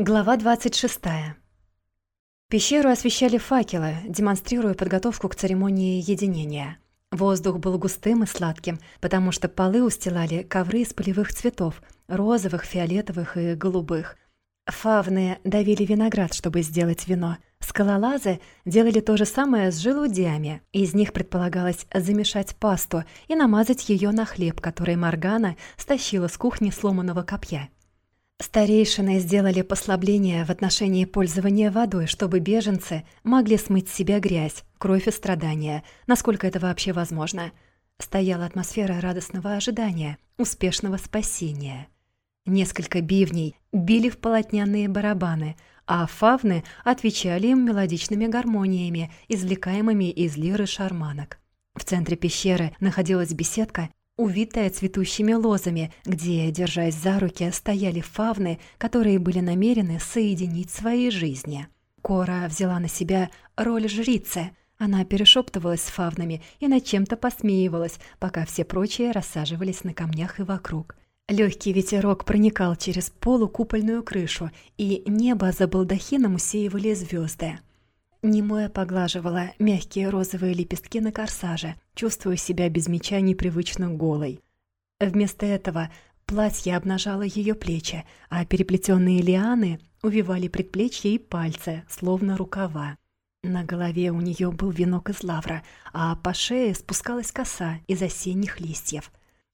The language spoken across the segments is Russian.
Глава 26. Пещеру освещали факелы, демонстрируя подготовку к церемонии единения. Воздух был густым и сладким, потому что полы устилали ковры из полевых цветов – розовых, фиолетовых и голубых. Фавны давили виноград, чтобы сделать вино. Скалолазы делали то же самое с желудями. Из них предполагалось замешать пасту и намазать ее на хлеб, который Моргана стащила с кухни сломанного копья. Старейшины сделали послабление в отношении пользования водой, чтобы беженцы могли смыть с себя грязь, кровь и страдания, насколько это вообще возможно. Стояла атмосфера радостного ожидания, успешного спасения. Несколько бивней били в полотняные барабаны, а фавны отвечали им мелодичными гармониями, извлекаемыми из лиры шарманок. В центре пещеры находилась беседка, увитая цветущими лозами, где, держась за руки, стояли фавны, которые были намерены соединить свои жизни. Кора взяла на себя роль жрицы. Она перешептывалась с фавнами и над чем-то посмеивалась, пока все прочие рассаживались на камнях и вокруг. Легкий ветерок проникал через полукупольную крышу, и небо за балдахином усеивали звезды. Немоя поглаживала мягкие розовые лепестки на корсаже, чувствуя себя без меча непривычно голой. Вместо этого платье обнажало ее плечи, а переплетенные лианы увивали предплечья и пальцы, словно рукава. На голове у нее был венок из лавра, а по шее спускалась коса из осенних листьев.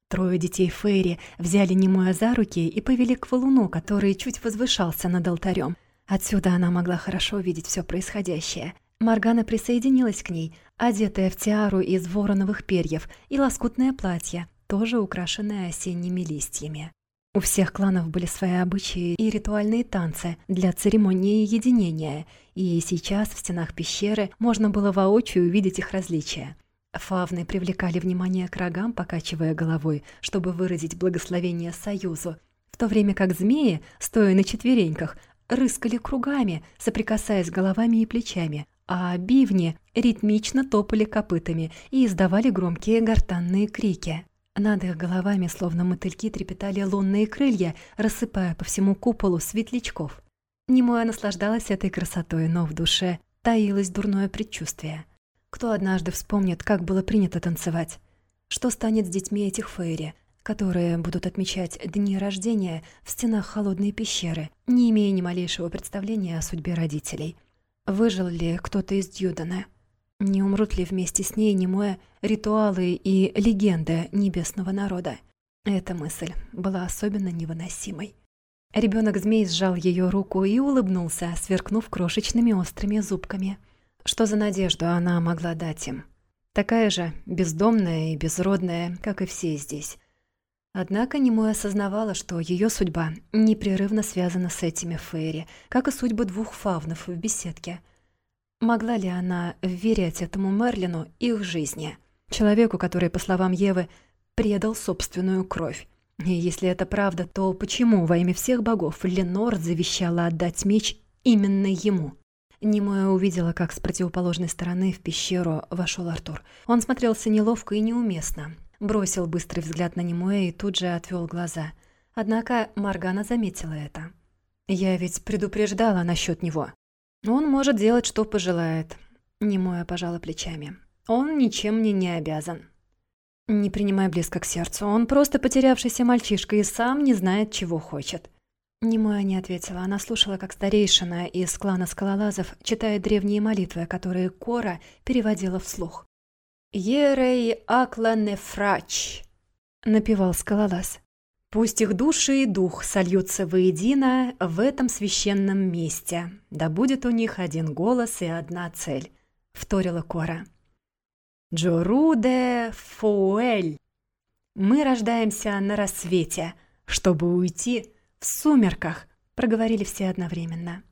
Трое детей Фейри взяли Немоя за руки и повели к валуну, который чуть возвышался над алтарем. Отсюда она могла хорошо видеть все происходящее. Маргана присоединилась к ней, одетая в тиару из вороновых перьев и лоскутное платье, тоже украшенное осенними листьями. У всех кланов были свои обычаи и ритуальные танцы для церемонии единения, и сейчас в стенах пещеры можно было воочию увидеть их различия. Фавны привлекали внимание к рогам, покачивая головой, чтобы выразить благословение союзу, в то время как змеи, стоя на четвереньках, рыскали кругами, соприкасаясь головами и плечами, а бивни ритмично топали копытами и издавали громкие гортанные крики. Над их головами, словно мотыльки, трепетали лунные крылья, рассыпая по всему куполу светлячков. Немоя наслаждалась этой красотой, но в душе таилось дурное предчувствие. Кто однажды вспомнит, как было принято танцевать? Что станет с детьми этих фейри? Которые будут отмечать дни рождения в стенах холодной пещеры, не имея ни малейшего представления о судьбе родителей. Выжил ли кто-то из Дьюдана? Не умрут ли вместе с ней немое ритуалы и легенды небесного народа? Эта мысль была особенно невыносимой. Ребенок змей сжал ее руку и улыбнулся, сверкнув крошечными острыми зубками. Что за надежду она могла дать им? Такая же, бездомная и безродная, как и все здесь. Однако Немой осознавала, что ее судьба непрерывно связана с этими Фейри, как и судьба двух фавнов в беседке. Могла ли она верить этому Мерлину их жизни? Человеку, который, по словам Евы, предал собственную кровь. И если это правда, то почему во имя всех богов Ленор завещала отдать меч именно ему? Немоя увидела, как с противоположной стороны в пещеру вошел Артур. Он смотрелся неловко и неуместно, Бросил быстрый взгляд на Немуэ и тут же отвел глаза. Однако Маргана заметила это. «Я ведь предупреждала насчет него. Он может делать, что пожелает». Немуэ пожала плечами. «Он ничем мне не обязан». «Не принимай близко к сердцу. Он просто потерявшийся мальчишка и сам не знает, чего хочет». Немоя не ответила. Она слушала, как старейшина из клана скалолазов читает древние молитвы, которые Кора переводила вслух. «Ерей акла нефрач», — напевал скалолаз. «Пусть их души и дух сольются воедино в этом священном месте, да будет у них один голос и одна цель», — вторила Кора. «Джоруде фуэль». «Мы рождаемся на рассвете, чтобы уйти в сумерках», — проговорили все одновременно.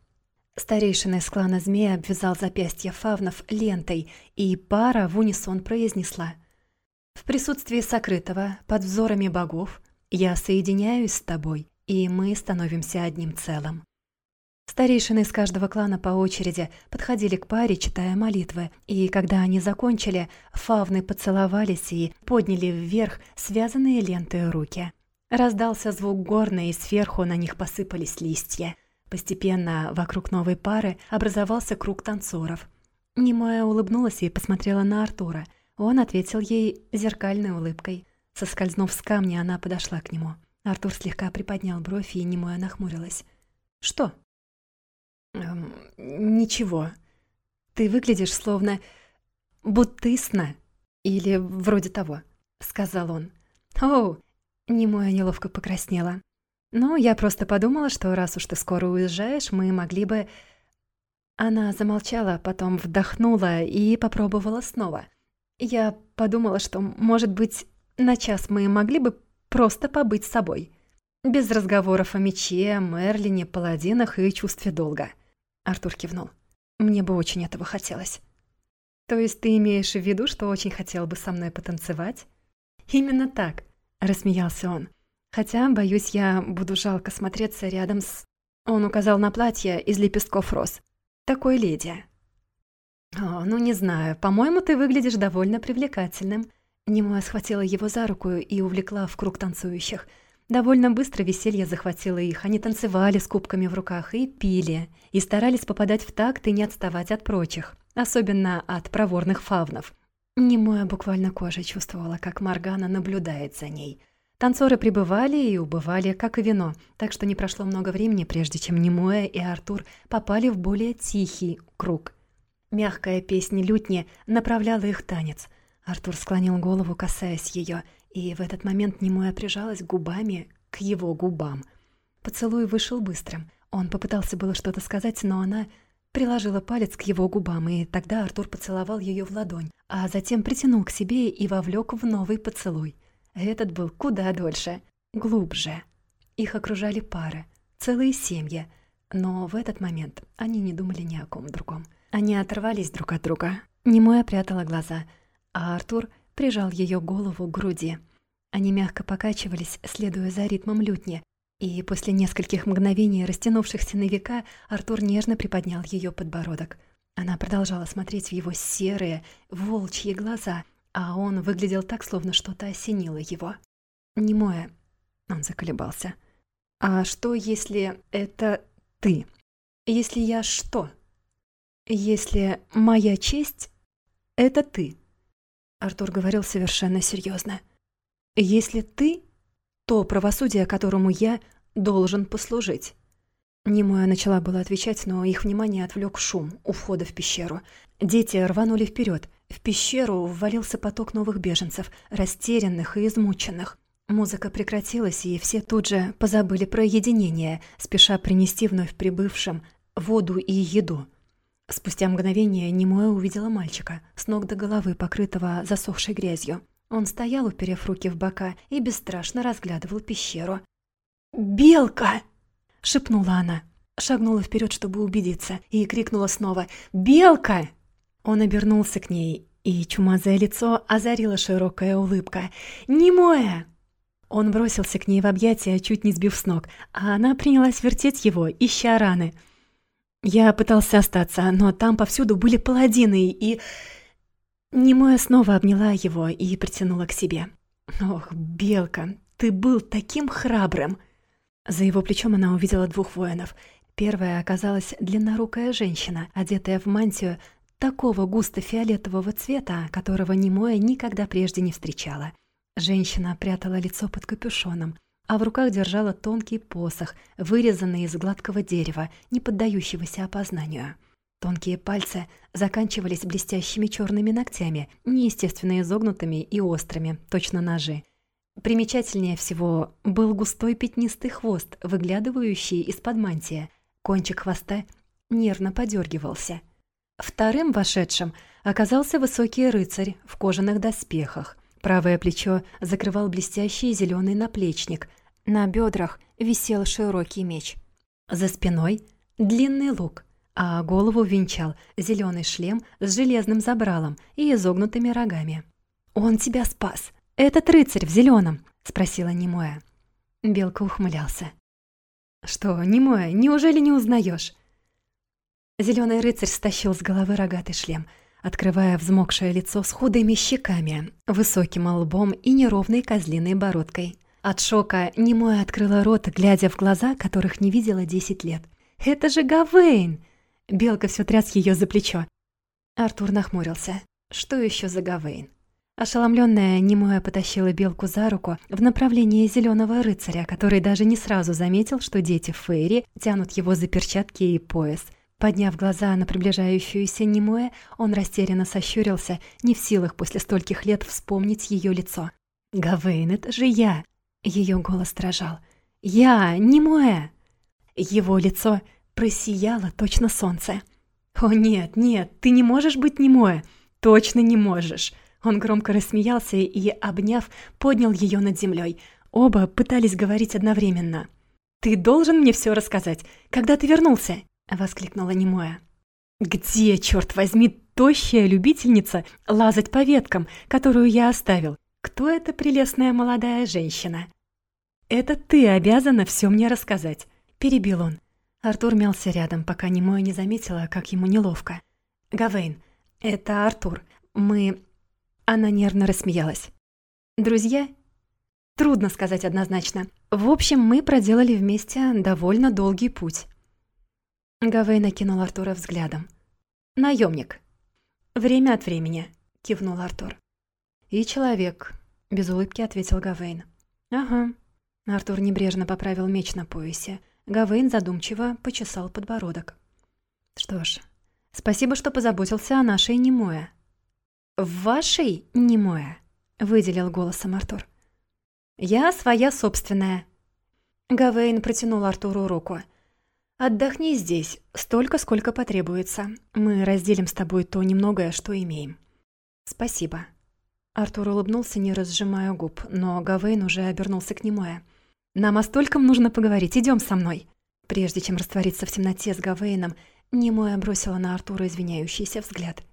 Старейшина из клана змея обвязал запястье фавнов лентой, и пара в унисон произнесла. «В присутствии сокрытого, под взорами богов, я соединяюсь с тобой, и мы становимся одним целым». Старейшины из каждого клана по очереди подходили к паре, читая молитвы, и когда они закончили, фавны поцеловались и подняли вверх связанные лентой руки. Раздался звук горна, и сверху на них посыпались листья. Постепенно вокруг новой пары образовался круг танцоров. Немоя улыбнулась и посмотрела на Артура. Он ответил ей зеркальной улыбкой. Соскользнув с камня, она подошла к нему. Артур слегка приподнял бровь, и Немоя нахмурилась. «Что?» эм, «Ничего. Ты выглядишь словно... будто из сна. Или вроде того», — сказал он. «Оу!» — Немоя неловко покраснела. «Ну, я просто подумала, что раз уж ты скоро уезжаешь, мы могли бы...» Она замолчала, потом вдохнула и попробовала снова. «Я подумала, что, может быть, на час мы могли бы просто побыть с собой. Без разговоров о мече, Мерлине, паладинах и чувстве долга. Артур кивнул. Мне бы очень этого хотелось. То есть ты имеешь в виду, что очень хотел бы со мной потанцевать? Именно так, рассмеялся он. Хотя, боюсь, я буду жалко смотреться рядом с... Он указал на платье из лепестков роз. Такой леди. О, ну не знаю, по-моему, ты выглядишь довольно привлекательным. Немоя схватила его за руку и увлекла в круг танцующих. Довольно быстро веселье захватило их. Они танцевали с кубками в руках и пили, и старались попадать в такт и не отставать от прочих, особенно от проворных фавнов. Немоя буквально кожей чувствовала, как Маргана наблюдает за ней. Танцоры прибывали и убывали, как и вино, так что не прошло много времени, прежде чем Немоя и Артур попали в более тихий круг. Мягкая песня лютни направляла их танец — Артур склонил голову, касаясь ее, и в этот момент немоя прижалась губами к его губам. Поцелуй вышел быстрым. Он попытался было что-то сказать, но она приложила палец к его губам, и тогда Артур поцеловал ее в ладонь, а затем притянул к себе и вовлек в новый поцелуй. Этот был куда дольше, глубже. Их окружали пары, целые семьи, но в этот момент они не думали ни о ком другом. Они оторвались друг от друга. Немоя прятала глаза — а Артур прижал ее голову к груди. Они мягко покачивались, следуя за ритмом лютни, и после нескольких мгновений, растянувшихся на века, Артур нежно приподнял ее подбородок. Она продолжала смотреть в его серые, волчьи глаза, а он выглядел так, словно что-то осенило его. «Немое», — он заколебался. «А что, если это ты? Если я что? Если моя честь — это ты?» Артур говорил совершенно серьезно. «Если ты, то правосудие, которому я должен послужить». Немоя начала было отвечать, но их внимание отвлек шум у входа в пещеру. Дети рванули вперед. В пещеру ввалился поток новых беженцев, растерянных и измученных. Музыка прекратилась, и все тут же позабыли про единение, спеша принести вновь прибывшим воду и еду. Спустя мгновение Немоя увидела мальчика, с ног до головы покрытого засохшей грязью. Он стоял, уперев руки в бока, и бесстрашно разглядывал пещеру. «Белка!» — шепнула она. Шагнула вперед, чтобы убедиться, и крикнула снова «Белка!». Он обернулся к ней, и чумазое лицо озарила широкая улыбка. «Немоя!» Он бросился к ней в объятия, чуть не сбив с ног, а она принялась вертеть его, ища раны — я пытался остаться, но там повсюду были паладины, и... Немоя снова обняла его и притянула к себе. «Ох, Белка, ты был таким храбрым!» За его плечом она увидела двух воинов. Первая оказалась длиннорукая женщина, одетая в мантию такого густо-фиолетового цвета, которого Немоя никогда прежде не встречала. Женщина прятала лицо под капюшоном, а в руках держала тонкий посох, вырезанный из гладкого дерева, не поддающегося опознанию. Тонкие пальцы заканчивались блестящими черными ногтями, неестественно изогнутыми и острыми, точно ножи. Примечательнее всего был густой пятнистый хвост, выглядывающий из-под мантии. Кончик хвоста нервно подергивался. Вторым вошедшим оказался высокий рыцарь в кожаных доспехах. Правое плечо закрывал блестящий зеленый наплечник. На бедрах висел широкий меч. За спиной длинный лук, а голову венчал зеленый шлем с железным забралом и изогнутыми рогами. «Он тебя спас! Этот рыцарь в зеленом, спросила Немоя. Белка ухмылялся. «Что, Немоя, неужели не узнаешь? Зеленый рыцарь стащил с головы рогатый шлем — открывая взмокшее лицо с худыми щеками, высоким лбом и неровной козлиной бородкой. От шока немое открыла рот, глядя в глаза, которых не видела десять лет. Это же Гавейн!» Белка все тряс ее за плечо. Артур нахмурился. Что еще за Гавейн? Ошеломленная, Немоя потащила белку за руку в направлении зеленого рыцаря, который даже не сразу заметил, что дети Фейри тянут его за перчатки и пояс. Подняв глаза на приближающуюся Немоя, он растерянно сощурился, не в силах после стольких лет вспомнить ее лицо. «Гавейн, это же я!» Ее голос дрожал. «Я, Немоя!» Его лицо просияло точно солнце. «О нет, нет, ты не можешь быть Немоя! Точно не можешь!» Он громко рассмеялся и, обняв, поднял ее над землей. Оба пытались говорить одновременно. «Ты должен мне все рассказать. Когда ты вернулся?» — воскликнула Немоя. «Где, черт возьми, тощая любительница лазать по веткам, которую я оставил? Кто эта прелестная молодая женщина?» «Это ты обязана все мне рассказать», — перебил он. Артур мялся рядом, пока Немоя не заметила, как ему неловко. «Гавейн, это Артур. Мы она нервно рассмеялась. «Друзья?» Трудно сказать однозначно. В общем, мы проделали вместе довольно долгий путь. Гавей накинул Артура взглядом. Наемник. «Время от времени», — кивнул Артур. «И человек», — без улыбки ответил Гавейн. «Ага». Артур небрежно поправил меч на поясе. Гавейн задумчиво почесал подбородок. «Что ж, спасибо, что позаботился о нашей Немое. «В вашей, немое», — выделил голосом Артур. «Я своя собственная». Гавейн протянул Артуру руку. «Отдохни здесь, столько, сколько потребуется. Мы разделим с тобой то немногое, что имеем». «Спасибо». Артур улыбнулся, не разжимая губ, но Гавейн уже обернулся к Немое. «Нам о стольком нужно поговорить, идем со мной». Прежде чем раствориться в темноте с Гавейном, Немоя бросила на Артура извиняющийся взгляд —